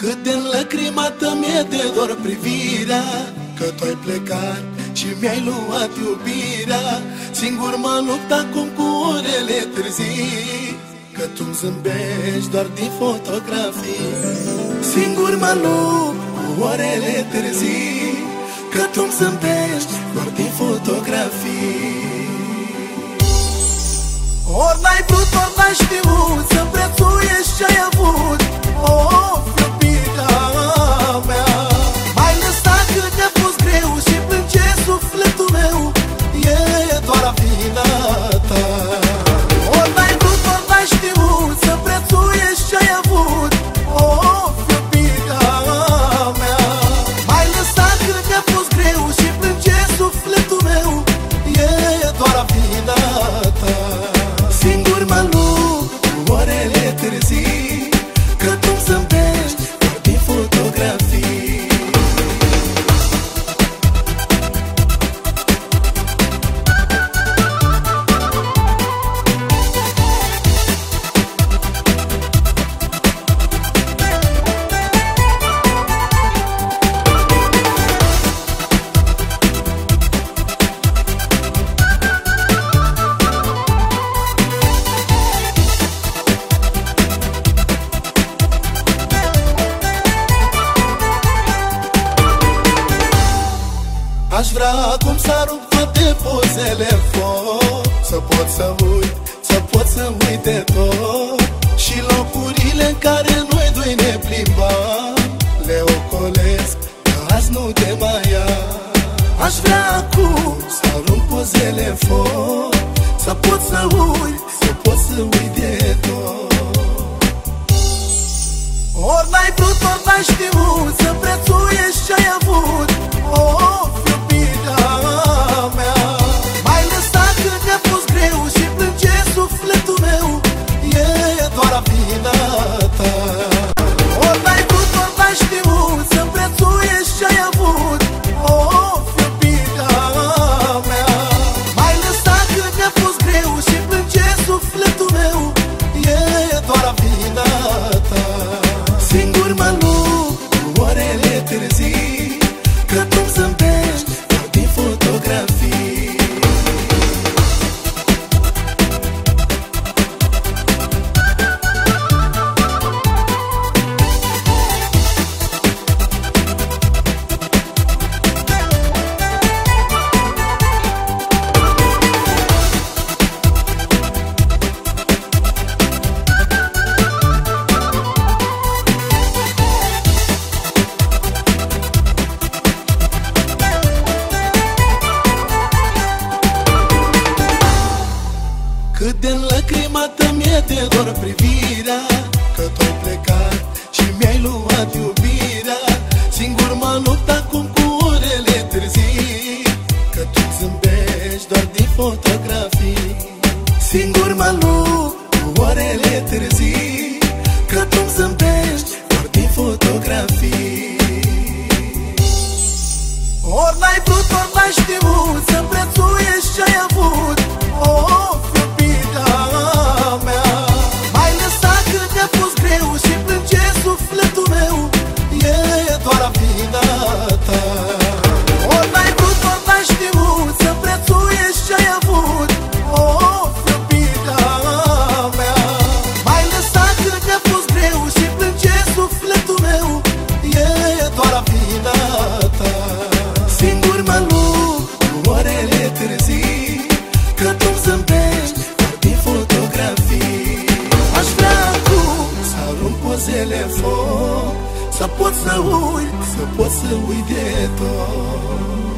Cât de înlăcrimată mi-e de dor privirea Că tu ai plecat și mi-ai luat iubirea. Singur mă lupt acum cu orele târzii Că tu-mi zâmbești doar din fotografii. Singur mă lupt cu orele târzii Că tu-mi zâmbești doar din fotografii. Ori n-ai vrut, ori n-ai știut Să prețuiești ce-ai avut. Oh, orele târzii Că tu-mi zâmbești Aș vrea acum să arunc toate pozele în foc. Să pot să uit, să pot să uit de tot. Și locurile în care noi doi ne plimbam Le ocolesc, că azi nu te mai am Aș vrea acum să arunc pozele în foc. Să pot să uit, doar vina ta. Ori n-ai vrut, ori n-ai știut Să prețuiești ce-ai avut de înlăcrimată mi-e de dor privirea Că tu ai plecat și mi-ai luat iubirea. Singur mă lupt acum cu Să pot să uit, să pot să uit de tot